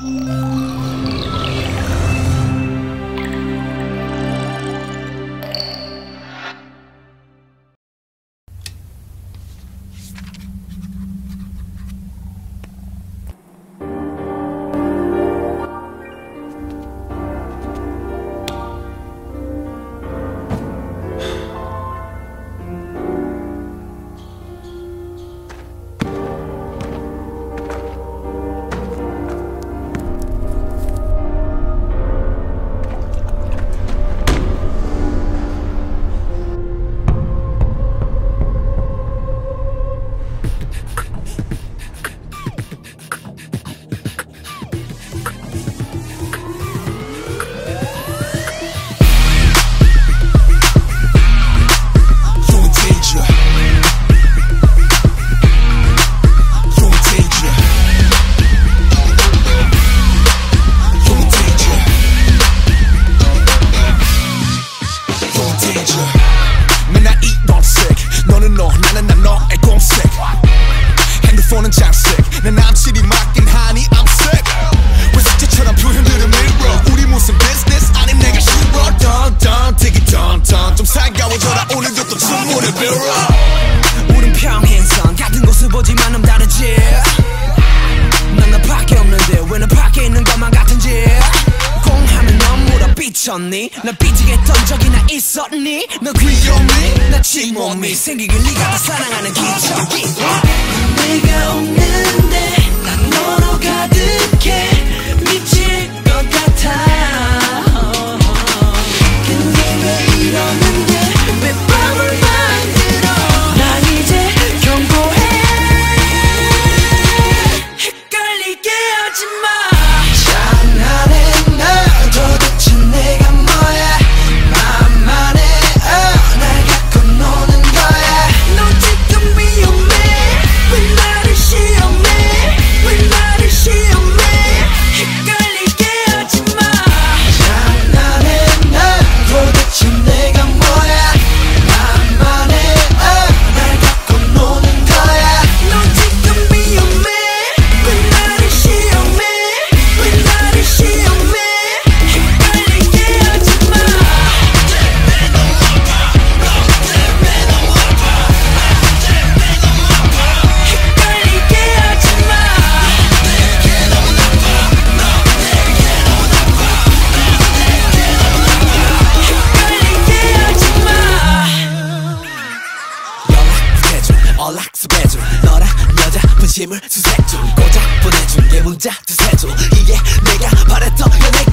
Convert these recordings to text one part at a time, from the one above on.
Música 너 나는 난 너의 공색. 핸드폰은 장색. 내 남친이 맡긴 하니 I'm sick. 왜 숙제처럼 표현들은 밀어. 우리 무슨 business? 아님 내가 싫어. 던던 되게 던던 좀 살가워져라. 오늘도 또 주문을 빌어. 우린 평행선. 같은 곳을 보지만 넌 다르지. 난 너 밖에 없는데 왜 너 밖에 있는 것만 같은지. 공하면 넌 물어 삐쳤니? 나 삐지겠던 적이나 있었니? 너 귀여니 나 침몸이 생기길 네가 다 사랑하는 기적이. 내가 수색줘 고작 보내준 게 문자. 두세줘 이게 내가 바랬던 연애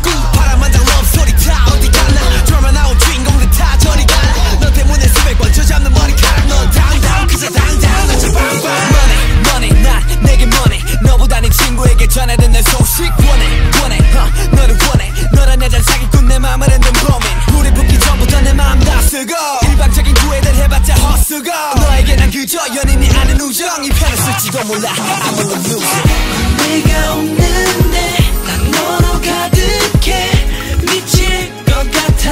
많이 아는 우정이 편을 쓸지도 몰라. I'm a loser. 내가 없는데 난 너로 가득해. 미칠 것 같아.